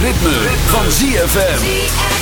ritme, van ZFM.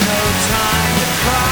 no time to cry.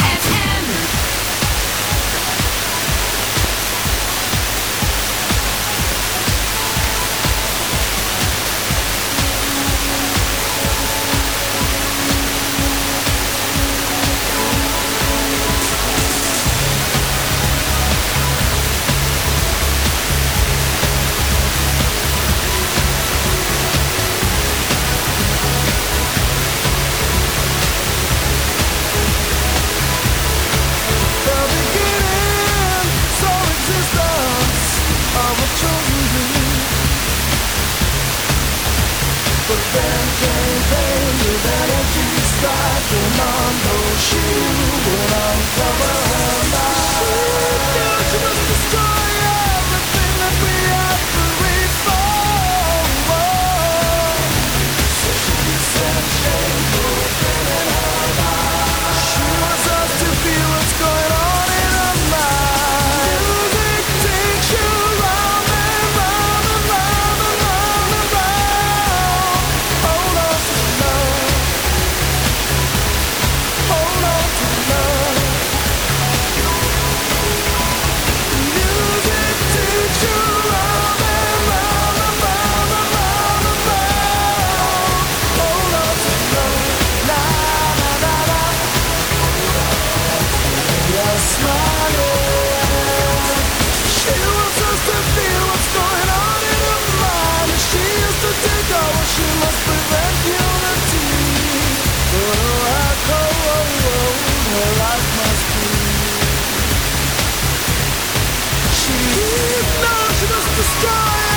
destroy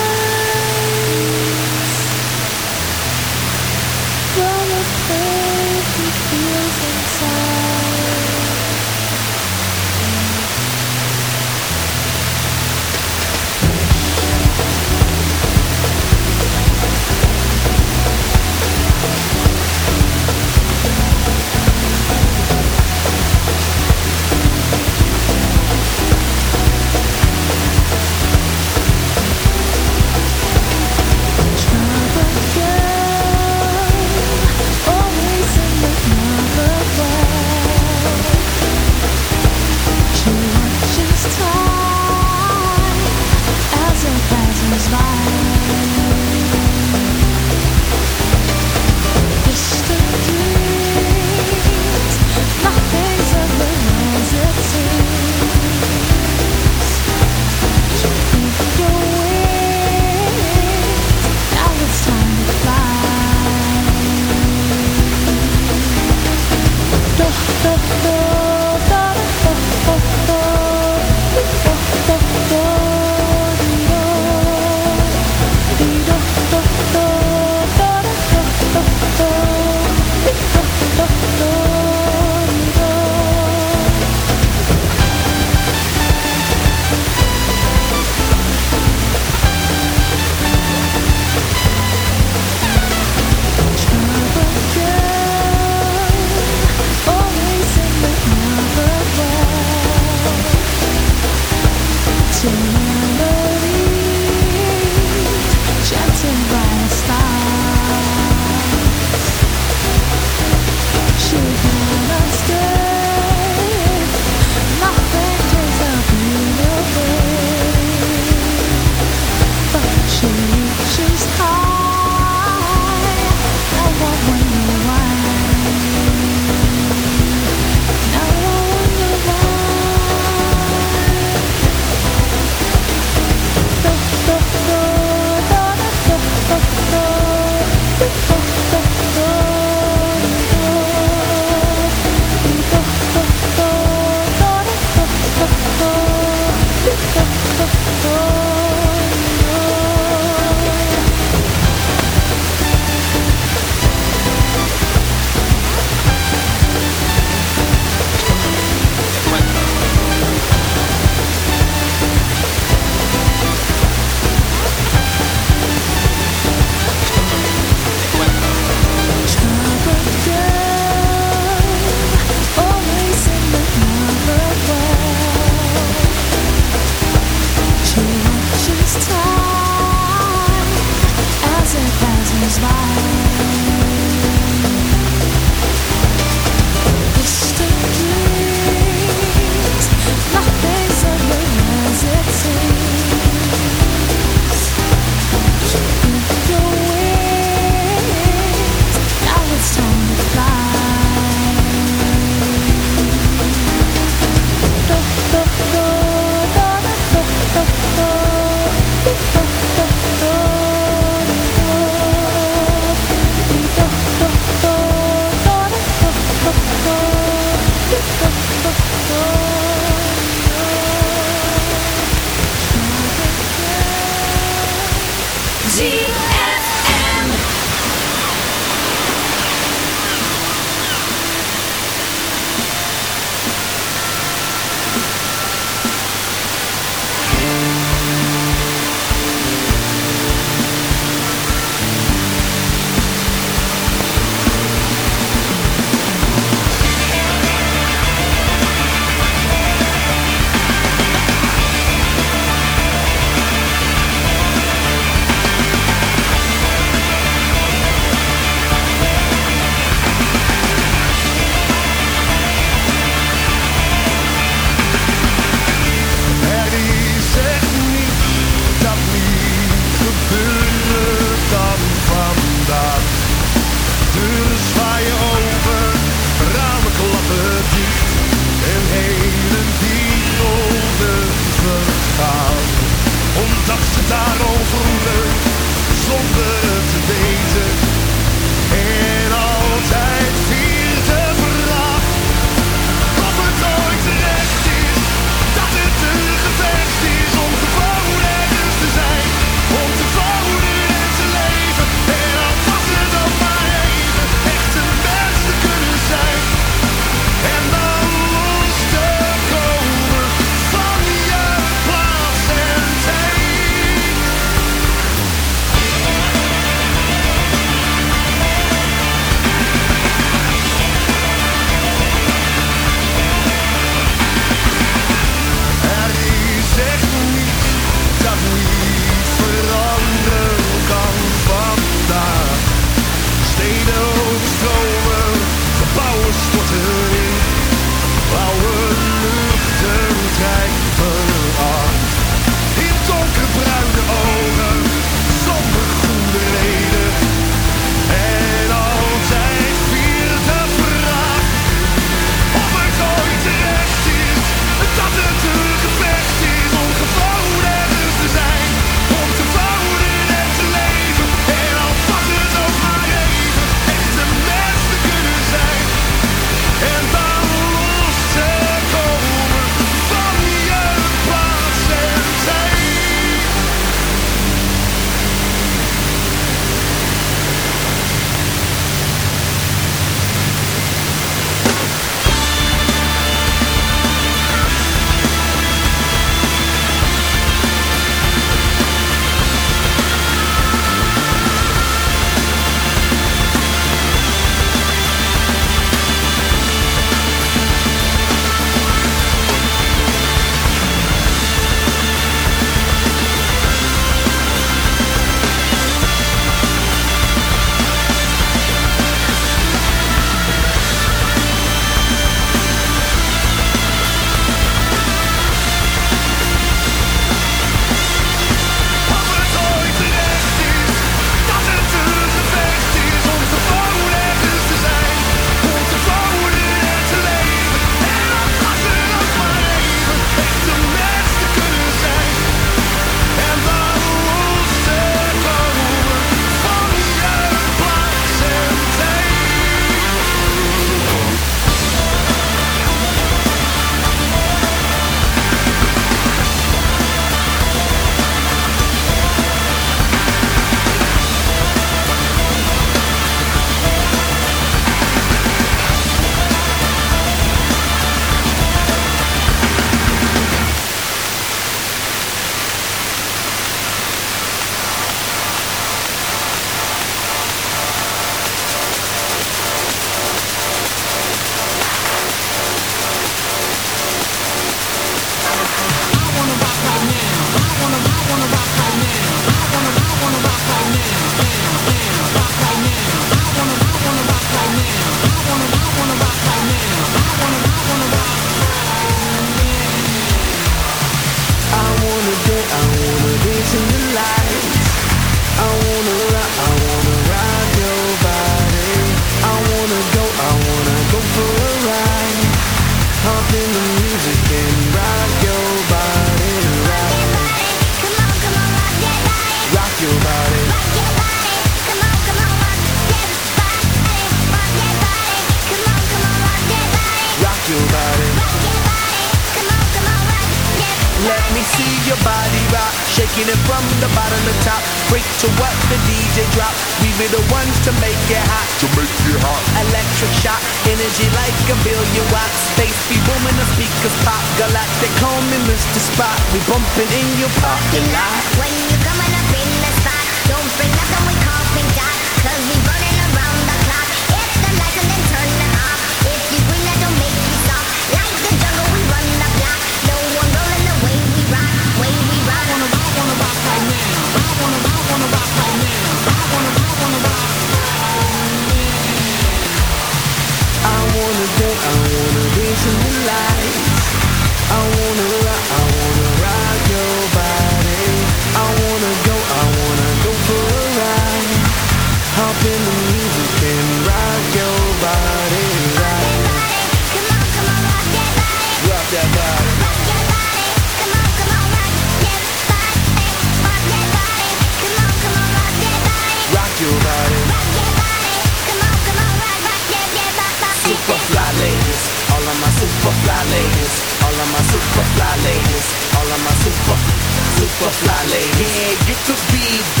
lady. Yeah, you could be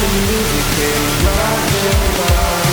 the music is rising up.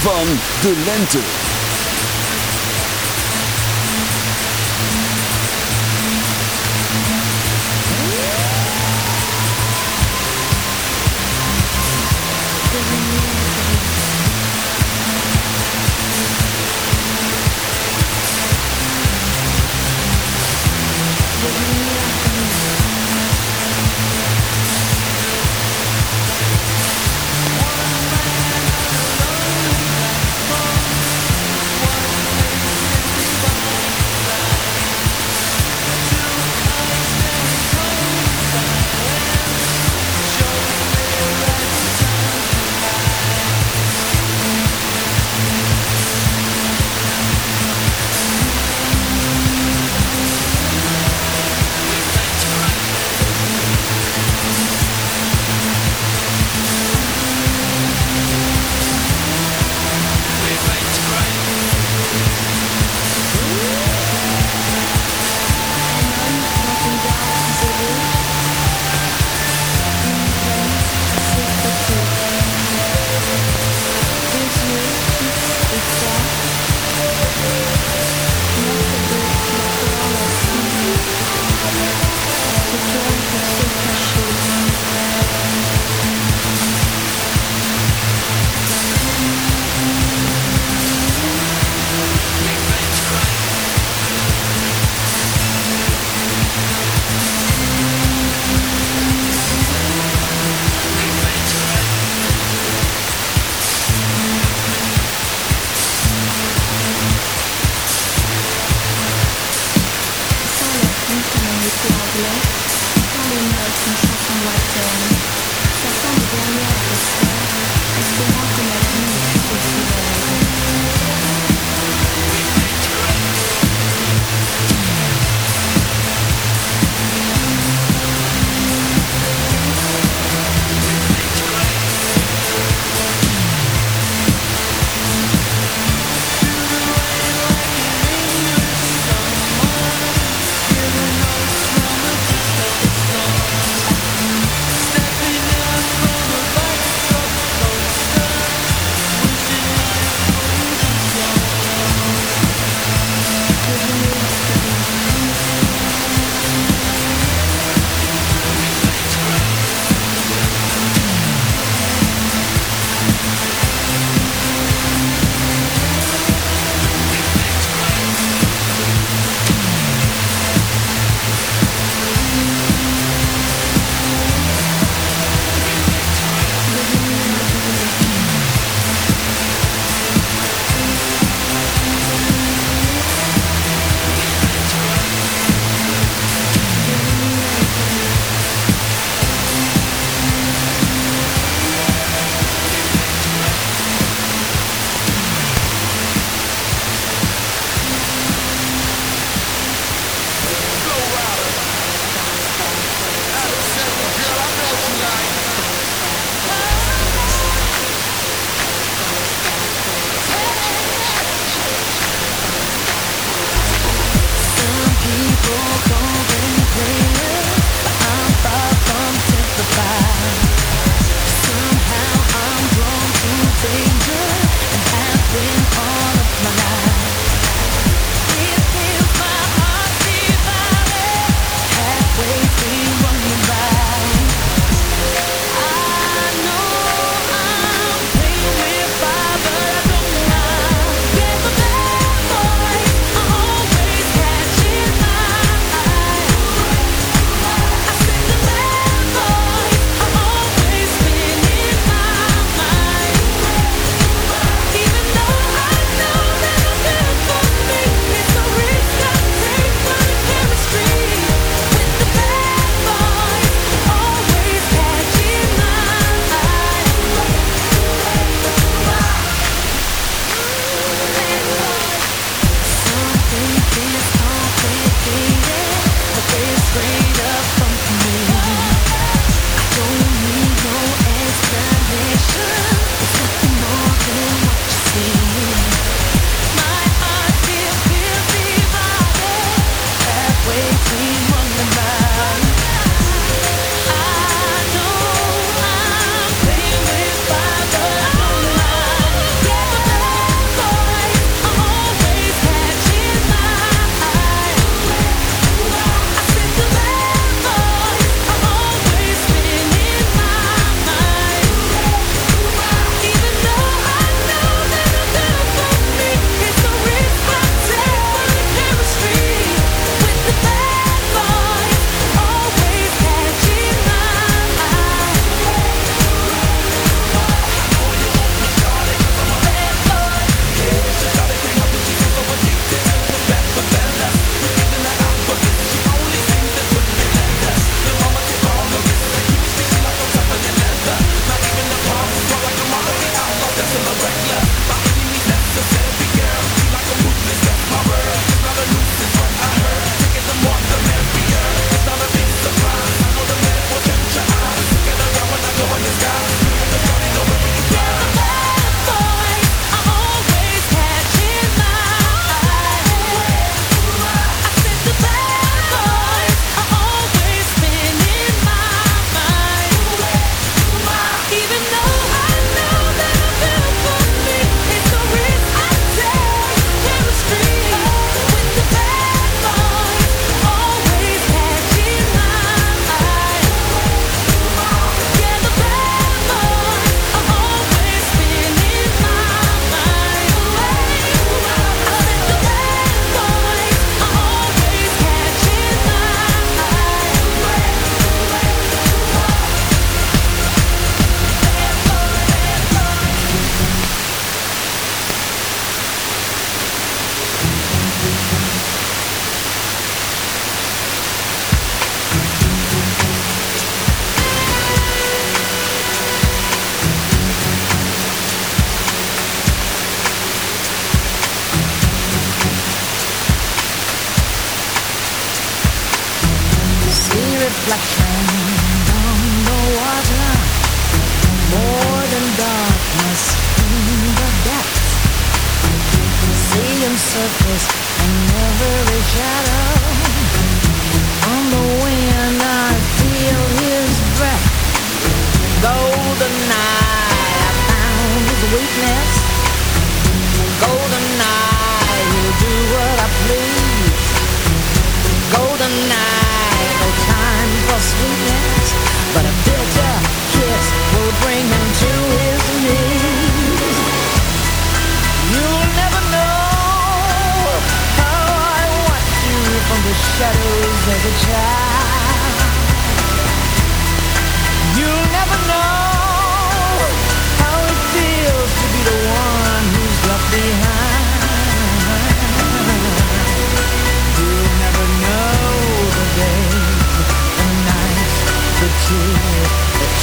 Van de lente.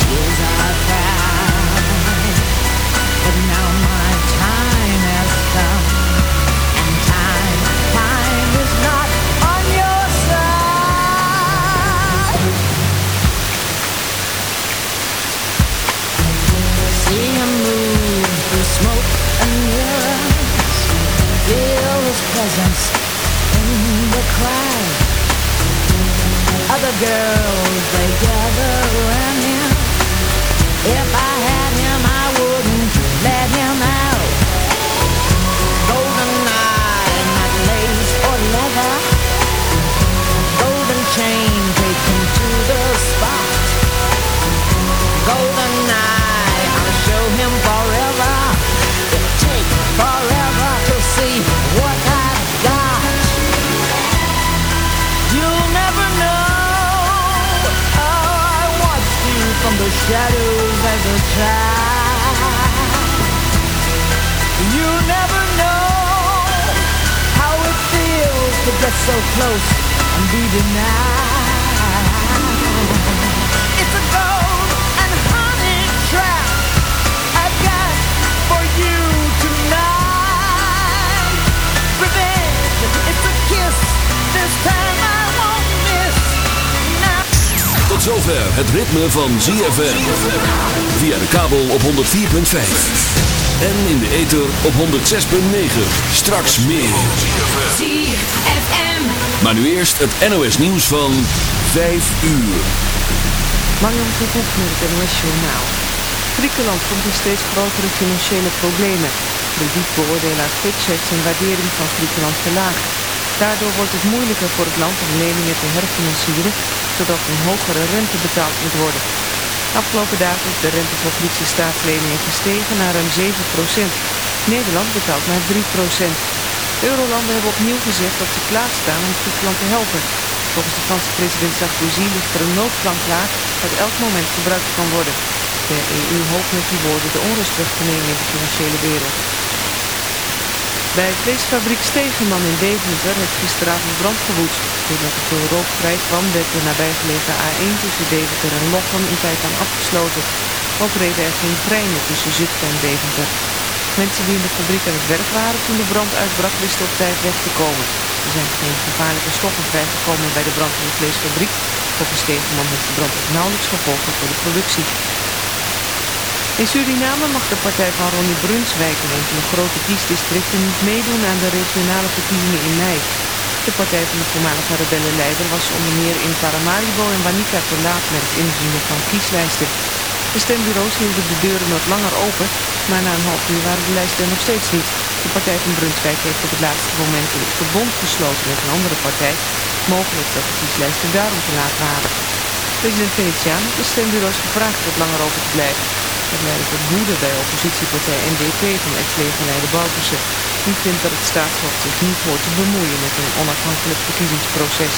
The tears ritme van ZFM. Via de kabel op 104.5. En in de ether op 106.9. Straks meer. ZFM. Maar nu eerst het NOS nieuws van 5 uur. Marion Verhoef met het NOS Journaal. Griekenland komt in steeds grotere financiële problemen. Kredietbeoordelaar Fitch heeft zijn waardering van Griekenland verlaagd. Daardoor wordt het moeilijker voor het land om leningen te herfinancieren, zodat een hogere rente betaald moet worden. Afgelopen dagen is de rente voor Griekse staatsleningen gestegen naar ruim 7% Nederland betaalt maar 3% Eurolanden hebben opnieuw gezegd dat ze klaarstaan om Griekenland te helpen. Volgens de Franse president Sarkozy ligt er een noodplan klaar dat elk moment gebruikt kan worden. De EU hoopt met die woorden de onrust terug te nemen in de financiële wereld. Bij vleesfabriek Stegeman in Deventer heeft gisteravond brand gewoed. Doordat er veel rook vrij kwam, werd de nabijgelegen A1 tussen Deventer en Lochem in tijd aan afgesloten. Ook reden er geen treinen tussen Zutphen en Deventer. Mensen die in de fabriek aan het werk waren toen de brand uitbrak wisten op tijd weg te komen. Er zijn geen gevaarlijke stoffen vrijgekomen bij de brand in de vleesfabriek. Volgens Stegeman heeft de brand ook nauwelijks gevolgen voor de productie. In Suriname mag de partij van Ronnie Brunswijk in enkele grote kiesdistricten niet meedoen aan de regionale verkiezingen in mei. De partij van de voormalige rebellenleider was onder meer in Paramaribo en Wanika te laat met het inzien van kieslijsten. De stembureaus hielden de deuren wat langer open, maar na een half uur waren de lijsten er nog steeds niet. De partij van Brunswijk heeft op het laatste moment een verbond gesloten met een andere partij. Mogelijk dat de kieslijsten daarom te laat waren. President Venetiaan heeft de stembureaus gevraagd wat langer open te blijven. Tot woede bij oppositiepartij NDP van ex-legerleider Bouterse. Die vindt dat het staatshoofd zich niet hoort te bemoeien met een onafhankelijk verkiezingsproces.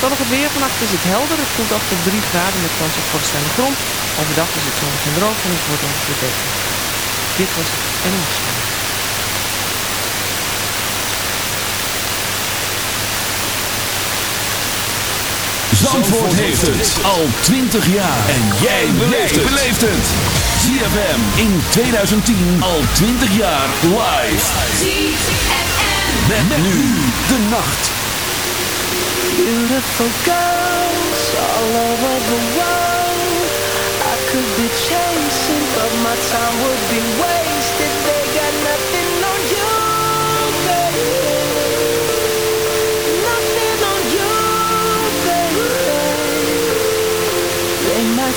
Dan nog het weer. Vannacht is het helder. Het koelt af tot 3 graden met kans op vorst aan de grond. Overdag is het zonnig en droog en het wordt ongeveer beter. Dit was het NOS. Zandvoort heeft het al 20 jaar. En jij beleeft het. ZFM in 2010 al 20 jaar live. ZFM. Met, met nu de nacht. Beautiful girls all over the world. I could be chasing, but my time would be wasted. They got nothing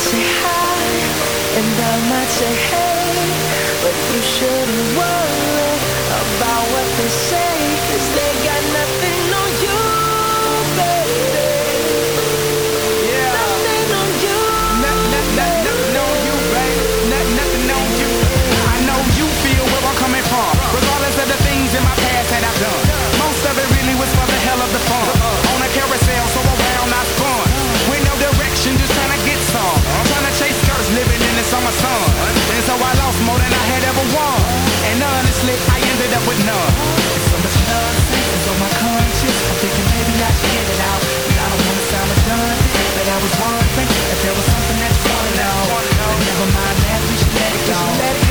say hi, and I might say hey, but you shouldn't worry about what they say, cause they got nothing on you, baby. Yeah. Nothing on you. No, no, nothing on you, baby. No, nothing on you. I know you feel where I'm coming from, regardless of the things in my past that I've done. Most of it really was for the hell of the fun. On a carousel And so I lost more than I had ever won. And honestly, I ended up with none. It's so much nonsense is on my conscience. I'm thinking maybe I should get it out. But I don't wanna sound redundant. But I was wondering if there was something that you wanna know. Never mind that, we should let it go.